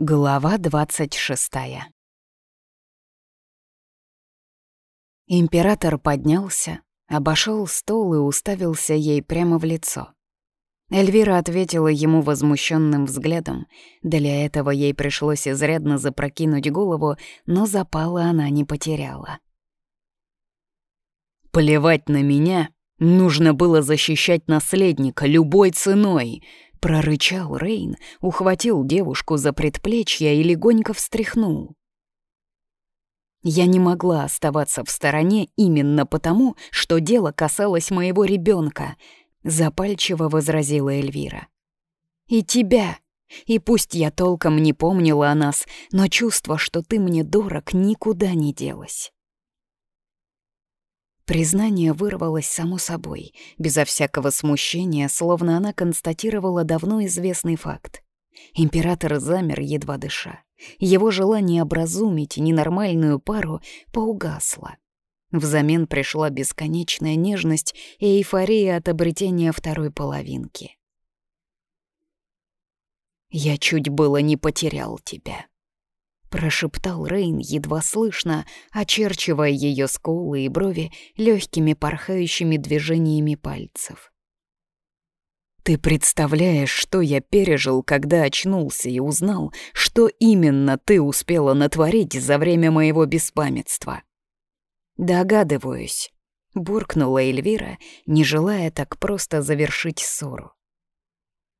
Глава двадцать шестая Император поднялся, обошел стол и уставился ей прямо в лицо. Эльвира ответила ему возмущенным взглядом. Для этого ей пришлось изрядно запрокинуть голову, но запала она не потеряла. «Плевать на меня, нужно было защищать наследника любой ценой», — прорычал Рейн, ухватил девушку за предплечье и легонько встряхнул. Я не могла оставаться в стороне именно потому, что дело касалось моего ребенка, запальчиво возразила Эльвира. И тебя. И пусть я толком не помнила о нас, но чувство, что ты мне дорог, никуда не делось. Признание вырвалось само собой, безо всякого смущения, словно она констатировала давно известный факт. Император замер, едва дыша. Его желание образумить ненормальную пару поугасло. Взамен пришла бесконечная нежность и эйфория от обретения второй половинки. «Я чуть было не потерял тебя», — прошептал Рейн едва слышно, очерчивая ее скулы и брови легкими порхающими движениями пальцев. Ты представляешь, что я пережил, когда очнулся и узнал, что именно ты успела натворить за время моего беспамятства? Догадываюсь, буркнула Эльвира, не желая так просто завершить ссору.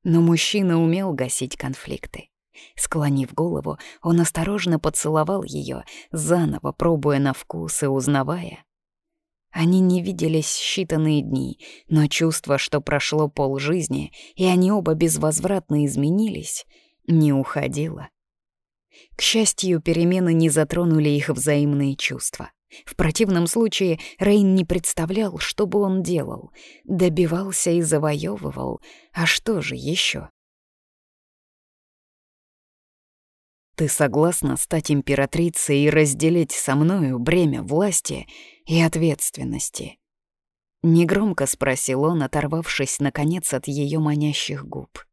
Но мужчина умел гасить конфликты. Склонив голову, он осторожно поцеловал ее, заново пробуя на вкус и узнавая, они не виделись считанные дни, но чувство, что прошло полжизни, и они оба безвозвратно изменились, не уходило. К счастью, перемены не затронули их взаимные чувства. В противном случае Рейн не представлял, что бы он делал. Добивался и завоевывал. А что же еще? «Ты согласна стать императрицей и разделить со мною бремя власти и ответственности?» Негромко спросил он, оторвавшись, наконец, от ее манящих губ.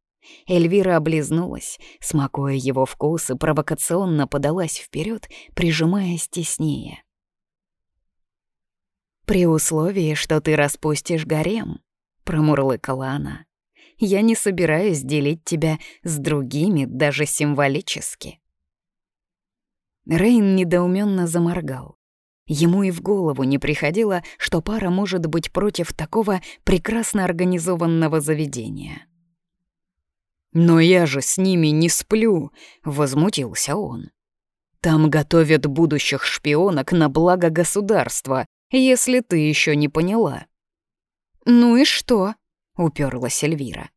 Эльвира облизнулась, смакуя его вкус, и провокационно подалась вперед, прижимаясь теснее. «При условии, что ты распустишь гарем», — промурлыкала она. «Я не собираюсь делить тебя с другими даже символически». Рейн недоуменно заморгал. Ему и в голову не приходило, что пара может быть против такого прекрасно организованного заведения. «Но я же с ними не сплю», — возмутился он. «Там готовят будущих шпионок на благо государства, если ты еще не поняла». «Ну и что?» — уперлась Эльвира.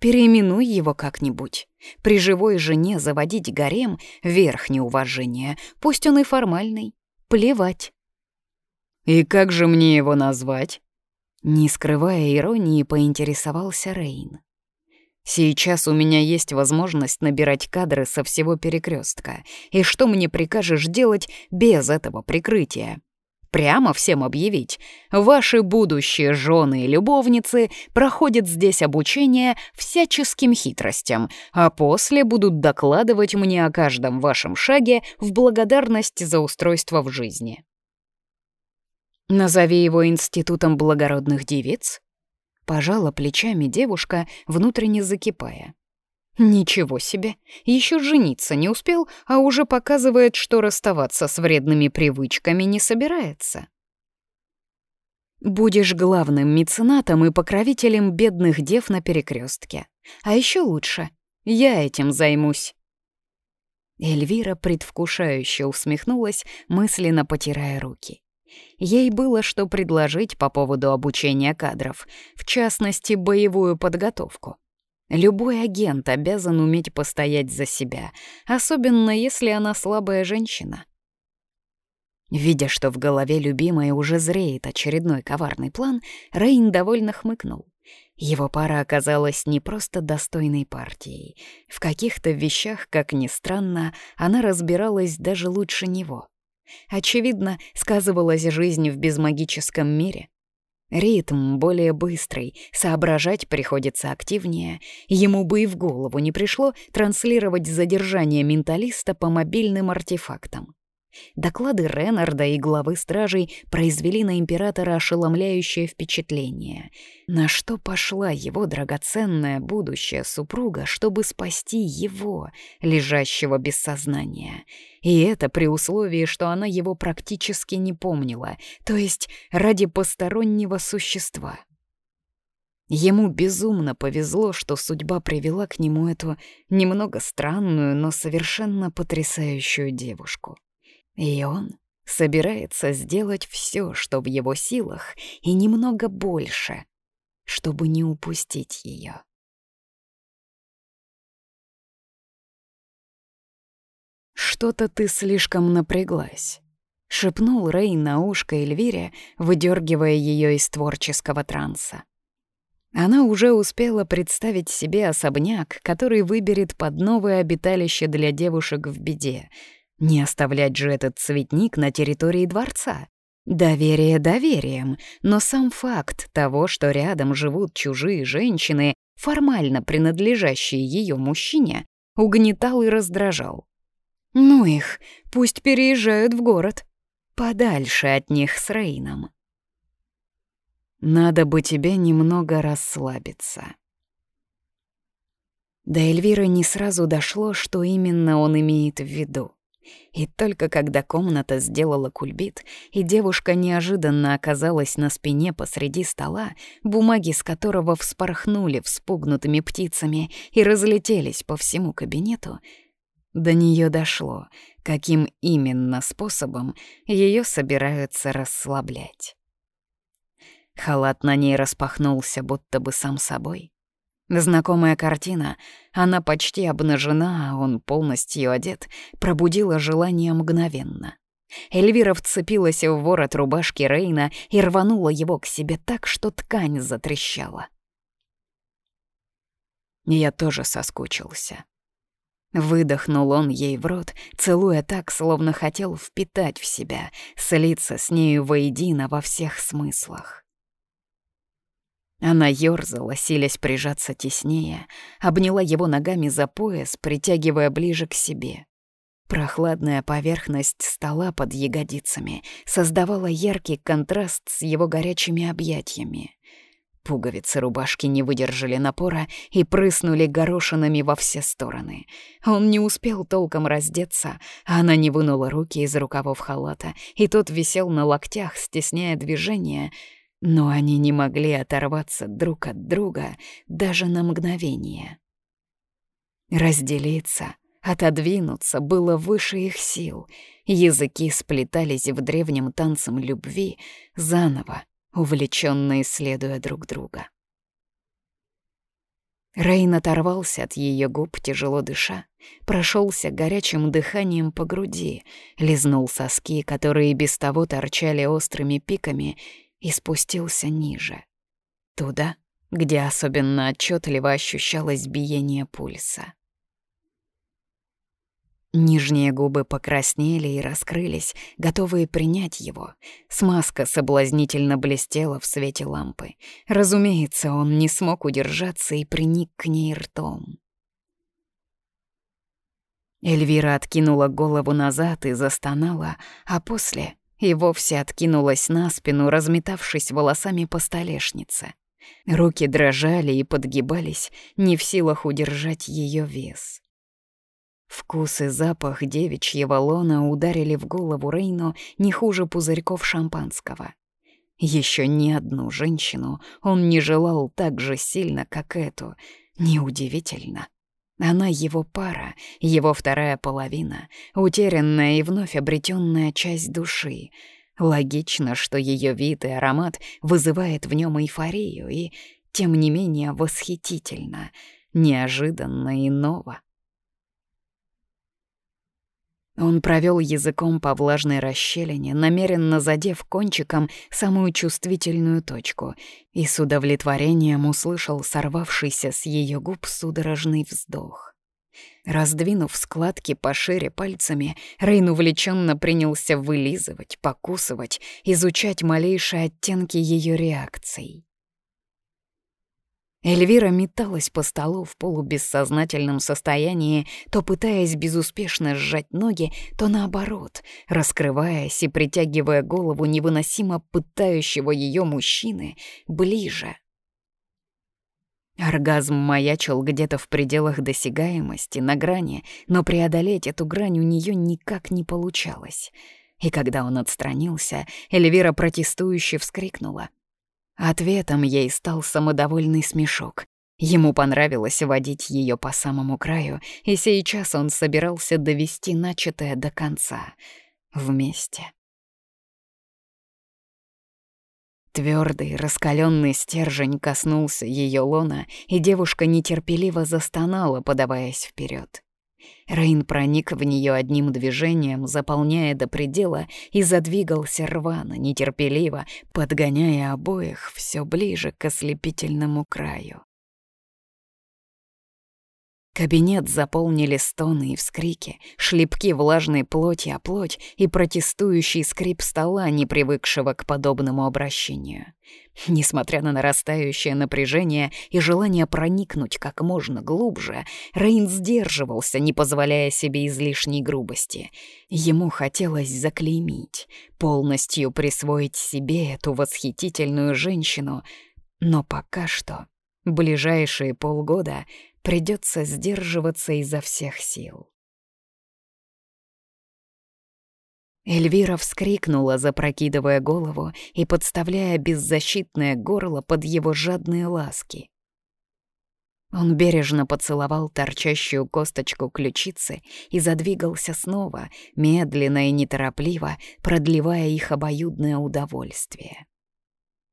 «Переименуй его как-нибудь. При живой жене заводить гарем — верх неуважения, пусть он и формальный. Плевать. «И как же мне его назвать?» Не скрывая иронии, поинтересовался Рейн. «Сейчас у меня есть возможность набирать кадры со всего перекрестка. И что мне прикажешь делать без этого прикрытия?» Прямо всем объявить. Ваши будущие жены и любовницы проходят здесь обучение всяческим хитростям, а после будут докладывать мне о каждом вашем шаге в благодарность за устройство в жизни. Назови его институтом благородных девиц. Пожала плечами девушка, внутренне закипая. Ничего себе, еще жениться не успел, а уже показывает, что расставаться с вредными привычками не собирается. Будешь главным меценатом и покровителем бедных дев на перекрестке. А еще лучше, я этим займусь. Эльвира предвкушающе усмехнулась, мысленно потирая руки. Ей было что предложить по поводу обучения кадров, в частности, боевую подготовку. Любой агент обязан уметь постоять за себя, особенно если она слабая женщина. Видя, что в голове любимой уже зреет очередной коварный план, Рейн довольно хмыкнул. Его пара оказалась не просто достойной партией. В каких-то вещах, как ни странно, она разбиралась даже лучше него. Очевидно, сказывалась жизнь в безмагическом мире. Ритм более быстрый, соображать приходится активнее. Ему бы и в голову не пришло транслировать задержание менталиста по мобильным артефактам. Доклады Реннарда и главы стражей произвели на императора ошеломляющее впечатление. На что пошла его драгоценная будущая супруга, чтобы спасти его, лежащего без сознания? И это при условии, что она его практически не помнила, то есть ради постороннего существа. Ему безумно повезло, что судьба привела к нему эту немного странную, но совершенно потрясающую девушку. И он собирается сделать все, что в его силах, и немного больше, чтобы не упустить ее. «Что-то ты слишком напряглась», — шепнул Рэй на ушко Эльвире, выдергивая ее из творческого транса. Она уже успела представить себе особняк, который выберет под новое обиталище для девушек в беде — не оставлять же этот цветник на территории дворца. Доверие доверием, но сам факт того, что рядом живут чужие женщины, формально принадлежащие ее мужчине, угнетал и раздражал. Ну их, пусть переезжают в город. Подальше от них с Рейном. Надо бы тебе немного расслабиться. До Эльвиры не сразу дошло, что именно он имеет в виду. И только когда комната сделала кульбит, и девушка неожиданно оказалась на спине посреди стола, бумаги с которого вспорхнули вспугнутыми птицами и разлетелись по всему кабинету, до нее дошло, каким именно способом ее собираются расслаблять. Халат на ней распахнулся будто бы сам собой. Знакомая картина, она почти обнажена, а он полностью одет, пробудила желание мгновенно. Эльвира вцепилась в ворот рубашки Рейна и рванула его к себе так, что ткань затрещала. Я тоже соскучился. Выдохнул он ей в рот, целуя так, словно хотел впитать в себя, слиться с нею воедино во всех смыслах. Она ёрзала, силясь прижаться теснее, обняла его ногами за пояс, притягивая ближе к себе. Прохладная поверхность стола под ягодицами создавала яркий контраст с его горячими объятиями. Пуговицы рубашки не выдержали напора и прыснули горошинами во все стороны. Он не успел толком раздеться, а она не вынула руки из рукавов халата, и тот висел на локтях, стесняя движение — но они не могли оторваться друг от друга даже на мгновение. Разделиться, отодвинуться было выше их сил. Языки сплетались в древнем танцем любви, заново, увлеченно исследуя друг друга. Рейн оторвался от ее губ, тяжело дыша, прошелся горячим дыханием по груди, лизнул соски, которые без того торчали острыми пиками, и спустился ниже. Туда, где особенно отчетливо ощущалось биение пульса. Нижние губы покраснели и раскрылись, готовые принять его. Смазка соблазнительно блестела в свете лампы. Разумеется, он не смог удержаться и приник к ней ртом. Эльвира откинула голову назад и застонала, а после и вовсе откинулась на спину, разметавшись волосами по столешнице. Руки дрожали и подгибались, не в силах удержать ее вес. Вкус и запах девичьего лона ударили в голову Рейну не хуже пузырьков шампанского. Еще ни одну женщину он не желал так же сильно, как эту. Неудивительно. Она его пара, его вторая половина, утерянная и вновь обретенная часть души. Логично, что ее вид и аромат вызывает в нем эйфорию и, тем не менее, восхитительно, неожиданно и ново. Он провел языком по влажной расщелине, намеренно задев кончиком самую чувствительную точку, и с удовлетворением услышал сорвавшийся с ее губ судорожный вздох. Раздвинув складки пошире пальцами, Рейн увлеченно принялся вылизывать, покусывать, изучать малейшие оттенки ее реакций. Эльвира металась по столу в полубессознательном состоянии, то пытаясь безуспешно сжать ноги, то наоборот, раскрываясь и притягивая голову невыносимо пытающего ее мужчины ближе. Оргазм маячил где-то в пределах досягаемости, на грани, но преодолеть эту грань у нее никак не получалось. И когда он отстранился, Эльвира протестующе вскрикнула. Ответом ей стал самодовольный смешок. Ему понравилось водить ее по самому краю, и сейчас он собирался довести начатое до конца. Вместе. Твердый, раскаленный стержень коснулся ее лона, и девушка нетерпеливо застонала, подаваясь вперед. Рейн проник в нее одним движением, заполняя до предела, и задвигался рвано, нетерпеливо, подгоняя обоих все ближе к ослепительному краю. Кабинет заполнили стоны и вскрики, шлепки влажной плоти о плоть и протестующий скрип стола, не привыкшего к подобному обращению. Несмотря на нарастающее напряжение и желание проникнуть как можно глубже, Рейн сдерживался, не позволяя себе излишней грубости. Ему хотелось заклеймить, полностью присвоить себе эту восхитительную женщину, но пока что ближайшие полгода Придется сдерживаться изо всех сил. Эльвира вскрикнула, запрокидывая голову и подставляя беззащитное горло под его жадные ласки. Он бережно поцеловал торчащую косточку ключицы и задвигался снова, медленно и неторопливо, продлевая их обоюдное удовольствие.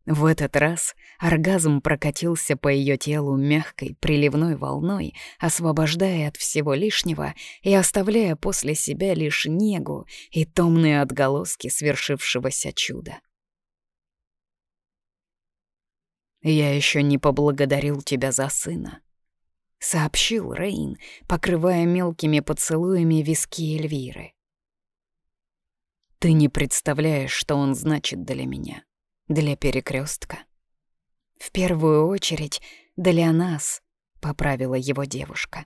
В этот раз оргазм прокатился по ее телу мягкой приливной волной, освобождая от всего лишнего и оставляя после себя лишь негу и томные отголоски свершившегося чуда. «Я еще не поблагодарил тебя за сына», — сообщил Рейн, покрывая мелкими поцелуями виски Эльвиры. «Ты не представляешь, что он значит для меня» для перекрестка. В первую очередь для нас, поправила его девушка.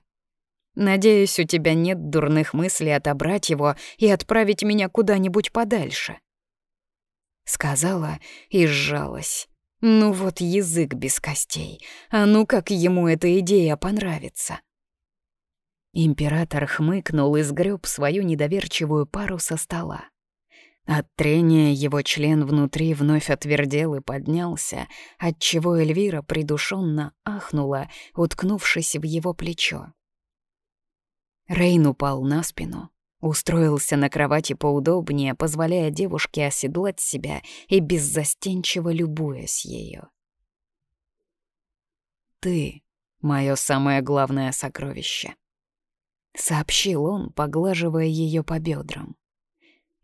Надеюсь, у тебя нет дурных мыслей отобрать его и отправить меня куда-нибудь подальше. Сказала и сжалась. Ну вот язык без костей. А ну как ему эта идея понравится. Император хмыкнул и сгреб свою недоверчивую пару со стола. От трения его член внутри вновь отвердел и поднялся, отчего Эльвира придушенно ахнула, уткнувшись в его плечо. Рейн упал на спину, устроился на кровати поудобнее, позволяя девушке оседлать себя и беззастенчиво любуясь ею. «Ты — мое самое главное сокровище», — сообщил он, поглаживая ее по бедрам.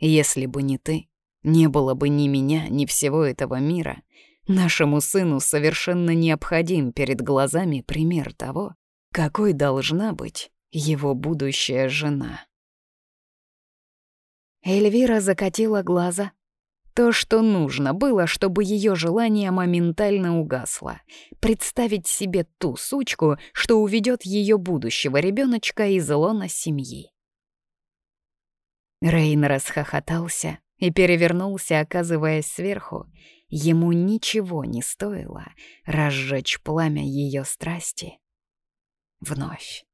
Если бы не ты, не было бы ни меня, ни всего этого мира. Нашему сыну совершенно необходим перед глазами пример того, какой должна быть его будущая жена. Эльвира закатила глаза. То, что нужно было, чтобы ее желание моментально угасло. Представить себе ту сучку, что уведет ее будущего ребеночка из лона семьи. Рейн расхохотался и перевернулся, оказываясь сверху. Ему ничего не стоило разжечь пламя ее страсти. Вновь.